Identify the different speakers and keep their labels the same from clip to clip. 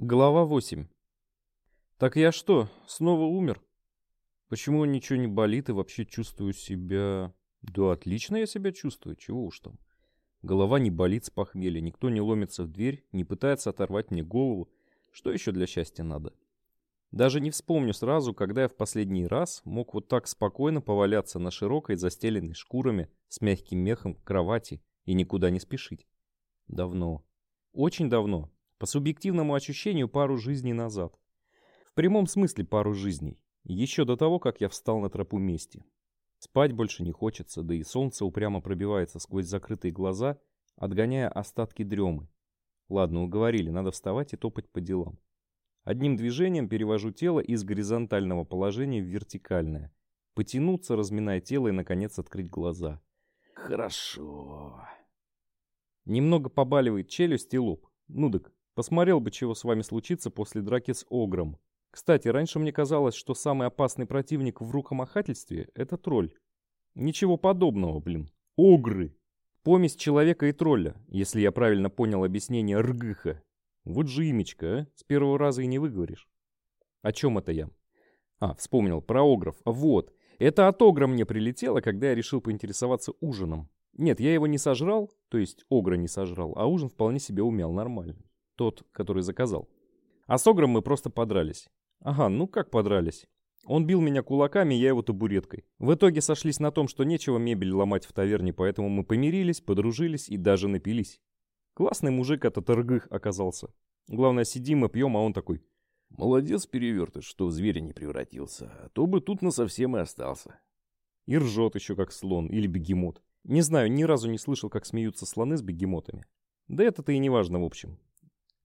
Speaker 1: Глава 8. Так я что, снова умер? Почему ничего не болит и вообще чувствую себя... Да отлично я себя чувствую, чего уж там. Голова не болит с похмелья, никто не ломится в дверь, не пытается оторвать мне голову. Что еще для счастья надо? Даже не вспомню сразу, когда я в последний раз мог вот так спокойно поваляться на широкой, застеленной шкурами, с мягким мехом кровати и никуда не спешить. Давно. Очень давно. По субъективному ощущению пару жизней назад. В прямом смысле пару жизней. Еще до того, как я встал на тропу мести. Спать больше не хочется, да и солнце упрямо пробивается сквозь закрытые глаза, отгоняя остатки дремы. Ладно, уговорили, надо вставать и топать по делам. Одним движением перевожу тело из горизонтального положения в вертикальное. Потянуться, разминая тело и, наконец, открыть глаза. Хорошо. Немного побаливает челюсть и лоб. Ну так, посмотрел бы, чего с вами случится после драки с Огром. Кстати, раньше мне казалось, что самый опасный противник в рукомахательстве — это тролль. Ничего подобного, блин. Огры. Помесь человека и тролля, если я правильно понял объяснение Ргыха. Вот же имечко, а? С первого раза и не выговоришь. О чем это я? А, вспомнил, про огров. Вот. Это от огра мне прилетело, когда я решил поинтересоваться ужином. Нет, я его не сожрал, то есть огра не сожрал, а ужин вполне себе умел нормально. Тот, который заказал. А с огром мы просто подрались. Ага, ну как подрались? Он бил меня кулаками, я его табуреткой. В итоге сошлись на том, что нечего мебель ломать в таверне, поэтому мы помирились, подружились и даже напились. Классный мужик этот Ргых оказался. Главное, сидим и пьем, а он такой.
Speaker 2: Молодец, перевертыш, что в зверя не превратился, а то бы тут насовсем и остался.
Speaker 1: И ржет еще как слон или бегемот. Не знаю, ни разу не слышал, как смеются слоны с бегемотами. Да это-то и не важно в общем.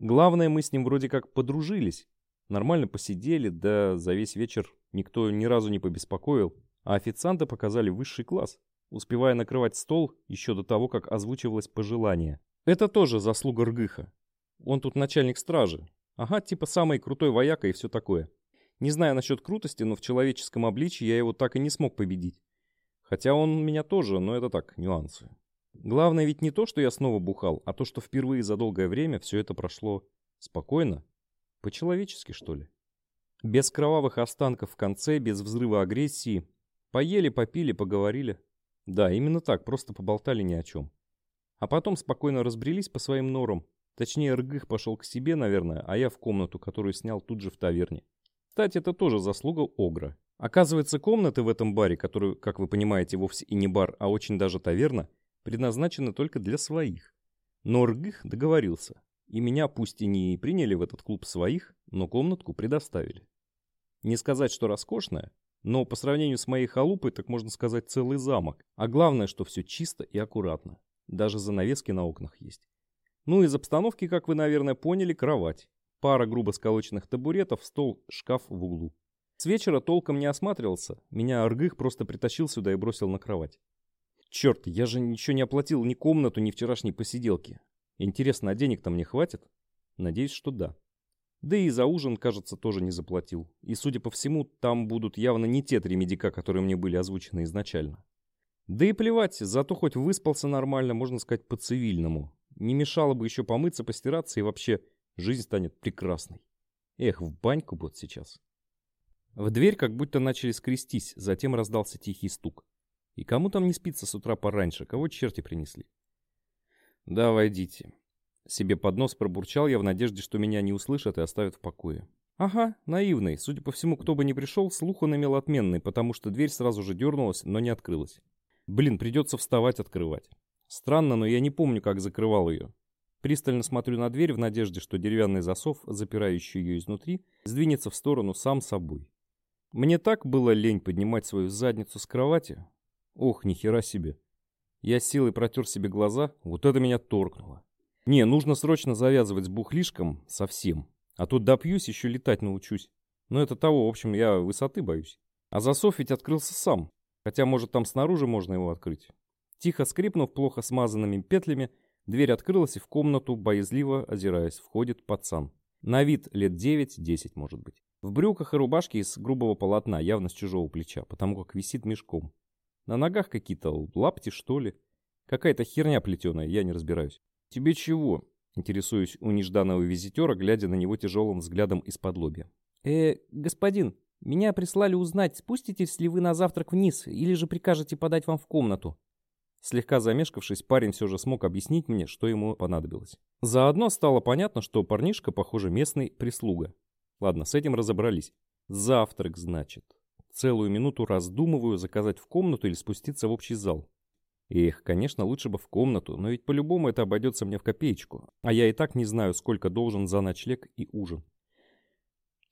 Speaker 1: Главное, мы с ним вроде как подружились. Нормально посидели, да за весь вечер никто ни разу не побеспокоил. А официанты показали высший класс, успевая накрывать стол еще до того, как озвучивалось пожелание. Это тоже заслуга Ргыха. Он тут начальник стражи. Ага, типа самый крутой вояка и все такое. Не знаю насчет крутости, но в человеческом обличии я его так и не смог победить. Хотя он меня тоже, но это так, нюансы. Главное ведь не то, что я снова бухал, а то, что впервые за долгое время все это прошло спокойно. По-человечески, что ли? Без кровавых останков в конце, без взрыва агрессии. Поели, попили, поговорили. Да, именно так, просто поболтали ни о чем. А потом спокойно разбрелись по своим норам. Точнее, Ргых пошел к себе, наверное, а я в комнату, которую снял тут же в таверне. Кстати, это тоже заслуга Огра. Оказывается, комнаты в этом баре, которую, как вы понимаете, вовсе и не бар, а очень даже таверна, предназначены только для своих. Но Ргых договорился. И меня пусть и не приняли в этот клуб своих, но комнатку предоставили. Не сказать, что роскошная, но по сравнению с моей халупой, так можно сказать, целый замок. А главное, что все чисто и аккуратно. Даже занавески на окнах есть. Ну, из обстановки, как вы, наверное, поняли, кровать. Пара грубо сколоченных табуретов, стол, шкаф в углу. С вечера толком не осматривался. Меня Аргых просто притащил сюда и бросил на кровать. Черт, я же ничего не оплатил ни комнату, ни вчерашней посиделки. Интересно, а денег-то мне хватит? Надеюсь, что да. Да и за ужин, кажется, тоже не заплатил. И, судя по всему, там будут явно не те три медика, которые мне были озвучены изначально. Да и плевать, зато хоть выспался нормально, можно сказать, по-цивильному. Не мешало бы еще помыться, постираться, и вообще жизнь станет прекрасной. Эх, в баньку вот сейчас. В дверь как будто начали скрестись, затем раздался тихий стук. И кому там не спится с утра пораньше, кого черти принесли? Да, войдите. Себе под нос пробурчал я в надежде, что меня не услышат и оставят в покое. Ага, наивный. Судя по всему, кто бы ни пришел, слух он имел отменный, потому что дверь сразу же дернулась, но не открылась. Блин, придется вставать открывать. Странно, но я не помню, как закрывал ее. Пристально смотрю на дверь в надежде, что деревянный засов, запирающий ее изнутри, сдвинется в сторону сам собой. Мне так было лень поднимать свою задницу с кровати. Ох, нихера себе. Я силой протер себе глаза, вот это меня торкнуло. Не, нужно срочно завязывать с бухлишком совсем. А тут допьюсь, еще летать научусь. Но это того, в общем, я высоты боюсь. А засов ведь открылся сам. Хотя, может, там снаружи можно его открыть. Тихо скрипнув плохо смазанными петлями, дверь открылась, и в комнату, боязливо озираясь, входит пацан. На вид лет 9-10, может быть. В брюках и рубашке из грубого полотна, явно с чужого плеча, потому как висит мешком. На ногах какие-то лапти, что ли. Какая-то херня плетеная, я не разбираюсь. «Тебе чего?» Интересуюсь у нежданного визитера, глядя на него тяжелым взглядом из-под лобья. «Э, господин, меня прислали узнать, спуститесь ли вы на завтрак вниз, или же прикажете подать вам в комнату?» Слегка замешкавшись, парень все же смог объяснить мне, что ему понадобилось. Заодно стало понятно, что парнишка, похоже, местный прислуга. Ладно, с этим разобрались. Завтрак, значит. Целую минуту раздумываю, заказать в комнату или спуститься в общий зал. Эх, конечно, лучше бы в комнату, но ведь по-любому это обойдется мне в копеечку. А я и так не знаю, сколько должен за ночлег и ужин.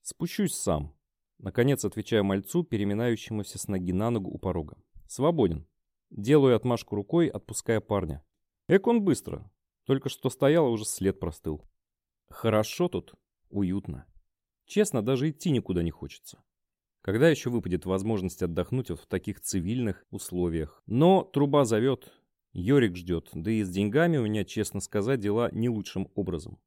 Speaker 1: Спущусь сам. Наконец отвечаю мальцу, переминающемуся с ноги на ногу у порога. Свободен. Делаю отмашку рукой, отпуская парня. Эк он быстро. Только что стоял, а уже след простыл. Хорошо тут, уютно. Честно, даже идти никуда не хочется. Когда еще выпадет возможность отдохнуть вот в таких цивильных условиях? Но труба зовет, Йорик ждет, да и с деньгами у меня, честно сказать, дела не лучшим образом.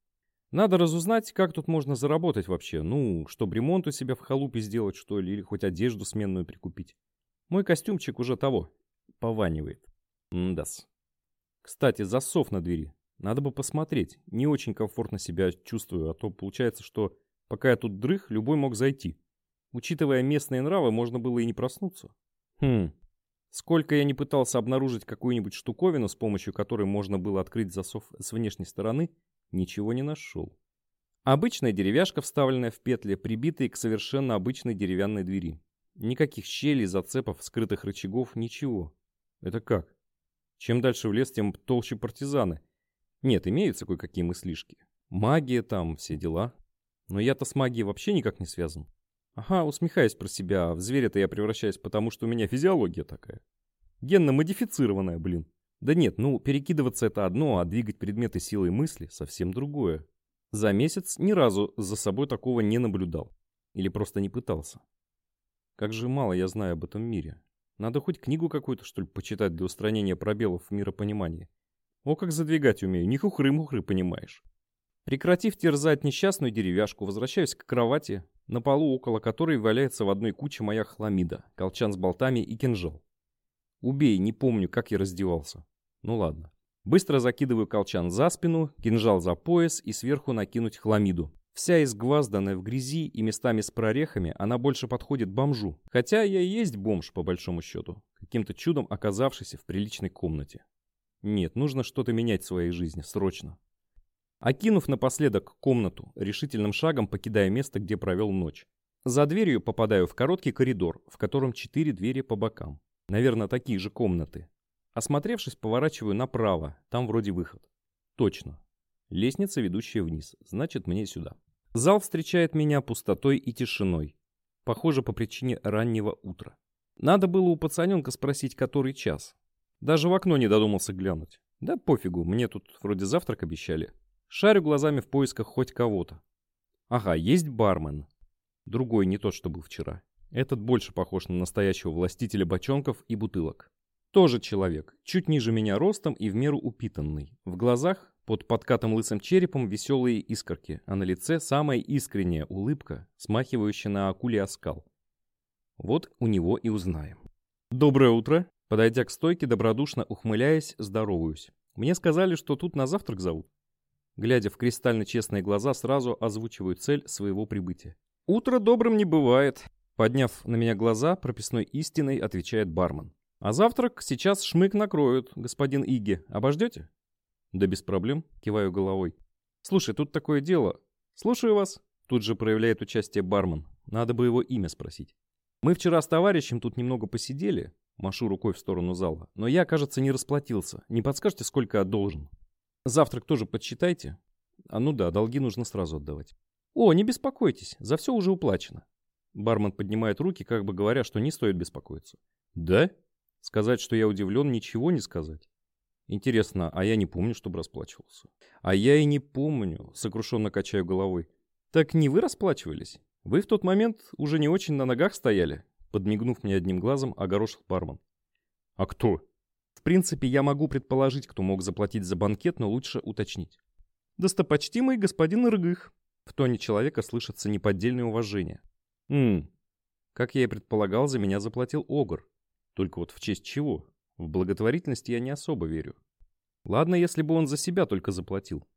Speaker 1: Надо разузнать, как тут можно заработать вообще. Ну, чтобы ремонт у себя в халупе сделать, что ли, или хоть одежду сменную прикупить. Мой костюмчик уже того, пованивает. Мдас. Кстати, засов на двери. Надо бы посмотреть. Не очень комфортно себя чувствую, а то получается, что пока я тут дрых, любой мог зайти. Учитывая местные нравы, можно было и не проснуться. Хм. Сколько я не пытался обнаружить какую-нибудь штуковину, с помощью которой можно было открыть засов с внешней стороны, ничего не нашел. Обычная деревяшка, вставленная в петли, прибитая к совершенно обычной деревянной двери. Никаких щелей, зацепов, скрытых рычагов, ничего. Это как? Чем дальше в лес, тем толще партизаны. Нет, имеются кое-какие мыслишки. Магия там, все дела. Но я-то с магией вообще никак не связан. Ага, усмехаюсь про себя, в зверя-то я превращаюсь потому, что у меня физиология такая. Генно-модифицированная, блин. Да нет, ну, перекидываться это одно, а двигать предметы силой мысли совсем другое. За месяц ни разу за собой такого не наблюдал. Или просто не пытался. Как же мало я знаю об этом мире. Надо хоть книгу какую-то, что ли, почитать для устранения пробелов в миропонимании. О, как задвигать умею, не хухры-мухры, понимаешь. Прекратив терзать несчастную деревяшку, возвращаюсь к кровати, на полу около которой валяется в одной куче моя хламида, колчан с болтами и кинжал. Убей, не помню, как я раздевался. Ну ладно. Быстро закидываю колчан за спину, кинжал за пояс и сверху накинуть хламиду. Вся изгвазданная в грязи и местами с прорехами, она больше подходит бомжу. Хотя я и есть бомж, по большому счету, каким-то чудом оказавшийся в приличной комнате. Нет, нужно что-то менять в своей жизни, срочно. Окинув напоследок комнату, решительным шагом покидая место, где провел ночь. За дверью попадаю в короткий коридор, в котором четыре двери по бокам. Наверное, такие же комнаты. Осмотревшись, поворачиваю направо, там вроде выход. Точно. Лестница, ведущая вниз, значит мне сюда. Зал встречает меня пустотой и тишиной. Похоже, по причине раннего утра. Надо было у пацаненка спросить, который час. Даже в окно не додумался глянуть. Да пофигу, мне тут вроде завтрак обещали. Шарю глазами в поисках хоть кого-то. Ага, есть бармен. Другой не тот, что был вчера. Этот больше похож на настоящего властителя бочонков и бутылок. Тоже человек, чуть ниже меня ростом и в меру упитанный. В глазах под подкатым лысым черепом веселые искорки, а на лице самая искренняя улыбка, смахивающая на акулий оскал. Вот у него и узнаем. «Доброе утро!» Подойдя к стойке, добродушно ухмыляясь, здороваюсь. Мне сказали, что тут на завтрак зовут. Глядя в кристально честные глаза, сразу озвучиваю цель своего прибытия. «Утро добрым не бывает», — подняв на меня глаза, прописной истиной отвечает бармен. «А завтрак сейчас шмык накроют, господин Иги. Обождете?» «Да без проблем», — киваю головой. «Слушай, тут такое дело. Слушаю вас». Тут же проявляет участие бармен. Надо бы его имя спросить. «Мы вчера с товарищем тут немного посидели». Машу рукой в сторону зала. «Но я, кажется, не расплатился. Не подскажете, сколько я должен?» «Завтрак тоже подсчитайте». «А ну да, долги нужно сразу отдавать». «О, не беспокойтесь, за все уже уплачено». Бармен поднимает руки, как бы говоря, что не стоит беспокоиться. «Да?» Сказать, что я удивлен, ничего не сказать. Интересно, а я не помню, чтобы расплачивался. А я и не помню, сокрушенно качаю головой. Так не вы расплачивались? Вы в тот момент уже не очень на ногах стояли? Подмигнув мне одним глазом, огорошил бармен. А кто? В принципе, я могу предположить, кто мог заплатить за банкет, но лучше уточнить. Достопочтимый господин Рыгых. В тоне человека слышится неподдельное уважение. Ммм, как я и предполагал, за меня заплатил Огр. Только вот в честь чего? В благотворительность я не особо верю. Ладно, если бы он за себя только заплатил.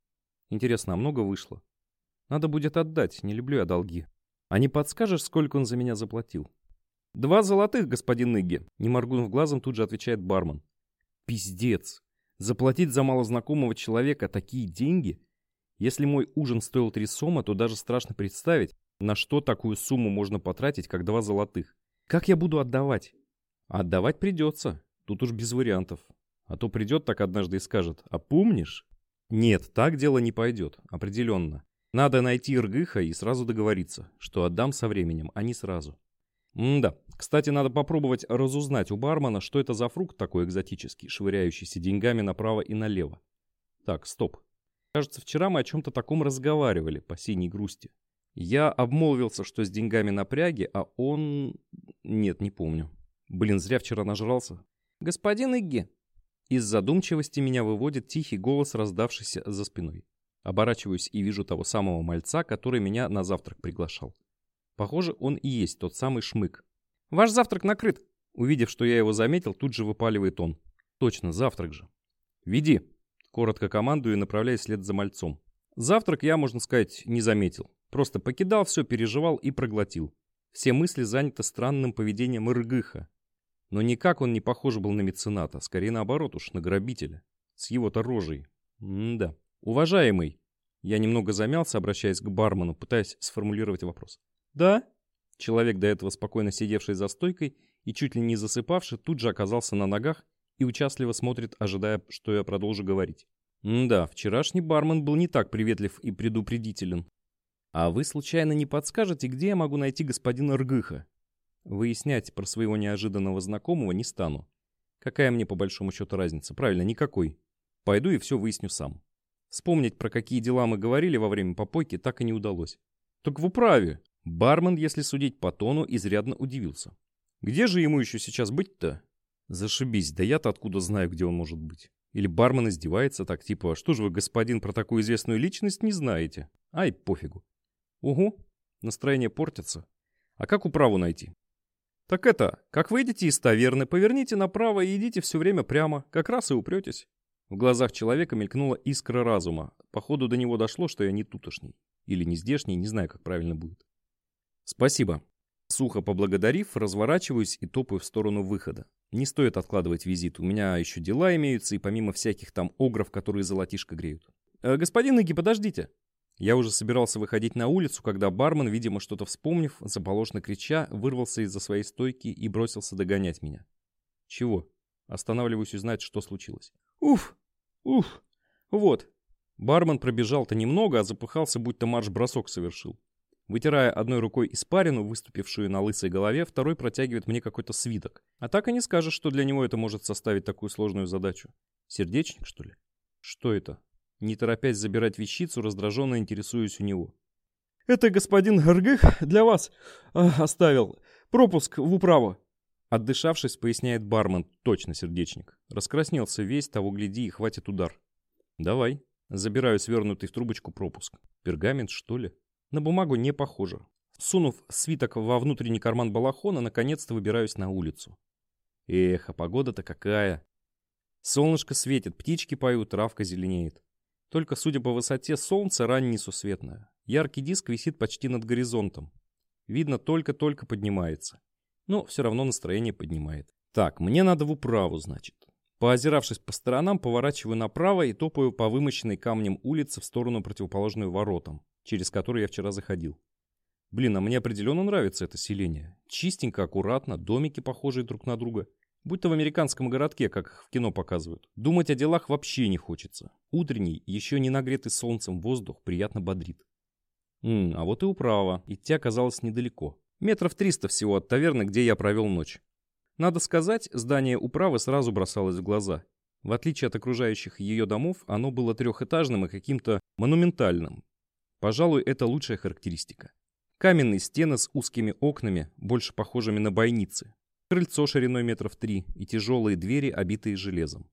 Speaker 1: Интересно, а много вышло? Надо будет отдать, не люблю я долги. А не подскажешь, сколько он за меня заплатил? Два золотых, господин Ныгги, не моргнув глазом, тут же отвечает бармен. Пиздец. Заплатить за малознакомого человека такие деньги? Если мой ужин стоил три сома, то даже страшно представить, на что такую сумму можно потратить, как два золотых. Как я буду отдавать? отдавать придется. Тут уж без вариантов. А то придет так однажды и скажет, а помнишь? Нет, так дело не пойдет, определенно. Надо найти Иргыха и сразу договориться, что отдам со временем, а не сразу. М-да, кстати, надо попробовать разузнать у бармена, что это за фрукт такой экзотический, швыряющийся деньгами направо и налево. Так, стоп. Кажется, вчера мы о чем-то таком разговаривали по синей грусти. Я обмолвился, что с деньгами напряги, а он... Нет, не помню. Блин, зря вчера нажрался. «Господин Игги!» Из задумчивости меня выводит тихий голос, раздавшийся за спиной. Оборачиваюсь и вижу того самого мальца, который меня на завтрак приглашал. Похоже, он и есть тот самый шмык. «Ваш завтрак накрыт!» Увидев, что я его заметил, тут же выпаливает он. «Точно, завтрак же!» «Веди!» Коротко командую и направляюсь вслед за мальцом. Завтрак я, можно сказать, не заметил. Просто покидал все, переживал и проглотил. Все мысли заняты странным поведением Иргыха, но никак он не похож был на мецената, скорее наоборот уж, на грабителя. С его-то рожей. М-да. Уважаемый. Я немного замялся, обращаясь к бармену, пытаясь сформулировать вопрос. Да? Человек, до этого спокойно сидевший за стойкой и чуть ли не засыпавший, тут же оказался на ногах и участливо смотрит, ожидая, что я продолжу говорить. да, вчерашний бармен был не так приветлив и предупредителен. А вы случайно не подскажете, где я могу найти господина Ргыха? Выяснять про своего неожиданного знакомого не стану. Какая мне по большому счету разница? Правильно, никакой. Пойду и все выясню сам. Вспомнить, про какие дела мы говорили во время попойки, так и не удалось. Так в управе. Бармен, если судить по тону, изрядно удивился. Где же ему еще сейчас быть-то? Зашибись, да я-то откуда знаю, где он может быть. Или бармен издевается так, типа, что же вы, господин, про такую известную личность не знаете? Ай, пофигу. Угу, настроение портится. А как управу найти? «Так это, как выйдете из таверны, поверните направо и идите все время прямо, как раз и упретесь». В глазах человека мелькнула искра разума. Походу до него дошло, что я не тутошний. Или не здешний, не знаю, как правильно будет. «Спасибо». Сухо поблагодарив, разворачиваюсь и топаю в сторону выхода. Не стоит откладывать визит, у меня еще дела имеются, и помимо всяких там огров, которые золотишко греют. «Э, «Господин Иги, подождите!» Я уже собирался выходить на улицу, когда бармен, видимо, что-то вспомнив, заполошно крича, вырвался из-за своей стойки и бросился догонять меня. Чего? Останавливаюсь узнать, что случилось. Уф! Уф! Вот. Бармен пробежал-то немного, а запыхался, будто марш-бросок совершил. Вытирая одной рукой испарину, выступившую на лысой голове, второй протягивает мне какой-то свиток. А так и не скажешь, что для него это может составить такую сложную задачу. Сердечник, что ли? Что это? Не торопясь забирать вещицу, раздраженно интересуюсь у него. «Это господин Гаргых для вас э, оставил. Пропуск в управу». Отдышавшись, поясняет бармен, точно сердечник. Раскраснелся весь, того гляди, и хватит удар. «Давай». Забираю свернутый в трубочку пропуск. Пергамент, что ли? На бумагу не похоже. Сунув свиток во внутренний карман балахона, наконец-то выбираюсь на улицу. Эх, а погода-то какая. Солнышко светит, птички поют, травка зеленеет. Только, судя по высоте, солнце ранее несусветное. Яркий диск висит почти над горизонтом. Видно, только-только поднимается. Но все равно настроение поднимает. Так, мне надо в управу, значит. Поозиравшись по сторонам, поворачиваю направо и топаю по вымощенной камнем улице в сторону противоположную воротам, через которые я вчера заходил. Блин, а мне определенно нравится это селение. Чистенько, аккуратно, домики похожие друг на друга. Будь то в американском городке, как их в кино показывают. Думать о делах вообще не хочется. Утренний, еще не нагретый солнцем воздух приятно бодрит. М, а вот и управа. Идти оказалось недалеко. Метров триста всего от таверны, где я провел ночь. Надо сказать, здание управы сразу бросалось в глаза. В отличие от окружающих ее домов, оно было трехэтажным и каким-то монументальным. Пожалуй, это лучшая характеристика. Каменные стены с узкими окнами, больше похожими на бойницы, крыльцо шириной метров три и тяжелые двери, обитые железом.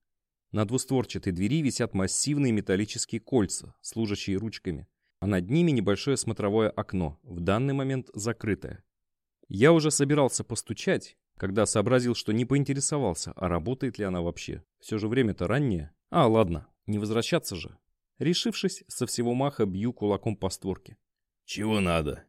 Speaker 1: На двустворчатой двери висят массивные металлические кольца, служащие ручками, а над ними небольшое смотровое окно, в данный момент закрытое. Я уже собирался постучать, когда сообразил, что не поинтересовался, а работает ли она вообще. Все же время-то раннее. А, ладно, не возвращаться же. Решившись, со всего маха бью кулаком по створке.
Speaker 2: «Чего надо?»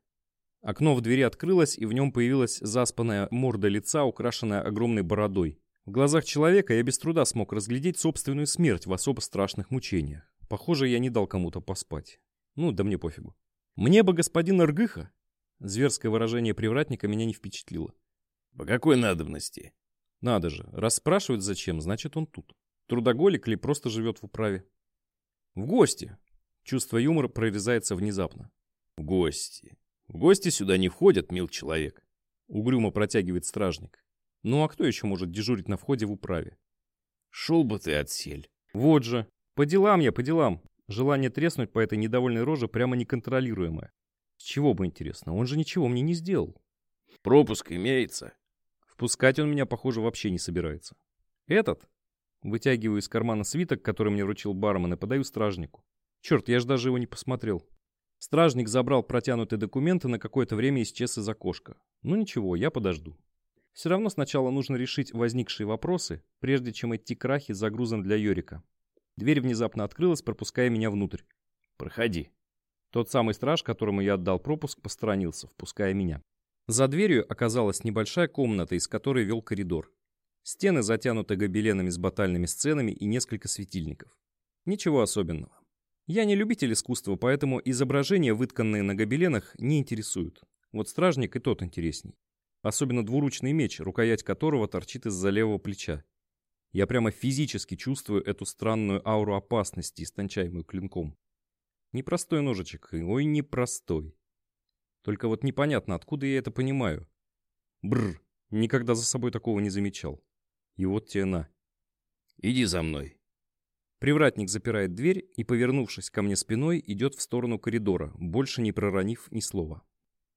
Speaker 1: Окно в двери открылось, и в нем появилась заспанная морда лица, украшенная огромной бородой. В глазах человека я без труда смог разглядеть собственную смерть в особо страшных мучениях. Похоже, я не дал кому-то поспать. Ну, да мне пофигу. Мне бы господин Аргыха. Зверское выражение привратника меня не впечатлило.
Speaker 2: «По какой надобности?»
Speaker 1: Надо же, раз спрашивают зачем, значит он тут. Трудоголик или просто живет в управе. В гости. Чувство юмора прорезается внезапно.
Speaker 2: В гости. В гости сюда не входят, мил человек.
Speaker 1: Угрюмо протягивает стражник. Ну а кто еще может дежурить на входе в управе?
Speaker 2: Шел бы ты отсель.
Speaker 1: Вот же. По делам я, по делам. Желание треснуть по этой недовольной роже прямо неконтролируемое. С чего бы интересно, он же ничего мне не сделал.
Speaker 2: Пропуск имеется.
Speaker 1: Впускать он меня, похоже, вообще не собирается. Этот? Вытягиваю из кармана свиток, который мне вручил бармен, и подаю стражнику. Черт, я же даже его не посмотрел. Стражник забрал протянутые документы, на какое-то время исчез из окошка. Ну ничего, я подожду. Все равно сначала нужно решить возникшие вопросы, прежде чем идти к Рахе с загрузом для Йорика. Дверь внезапно открылась, пропуская меня внутрь.
Speaker 2: «Проходи».
Speaker 1: Тот самый страж, которому я отдал пропуск, посторонился, впуская меня. За дверью оказалась небольшая комната, из которой вел коридор. Стены затянуты гобеленами с батальными сценами и несколько светильников. Ничего особенного. Я не любитель искусства, поэтому изображения, вытканные на гобеленах, не интересуют. Вот стражник и тот интересней. Особенно двуручный меч, рукоять которого торчит из-за левого плеча. Я прямо физически чувствую эту странную ауру опасности, истончаемую клинком. Непростой ножичек, ой, непростой. Только вот непонятно, откуда я это понимаю. Бррр, никогда за собой такого не замечал. И вот тебе на.
Speaker 2: Иди за мной.
Speaker 1: Привратник запирает дверь и, повернувшись ко мне спиной, идет в сторону коридора, больше не проронив ни слова.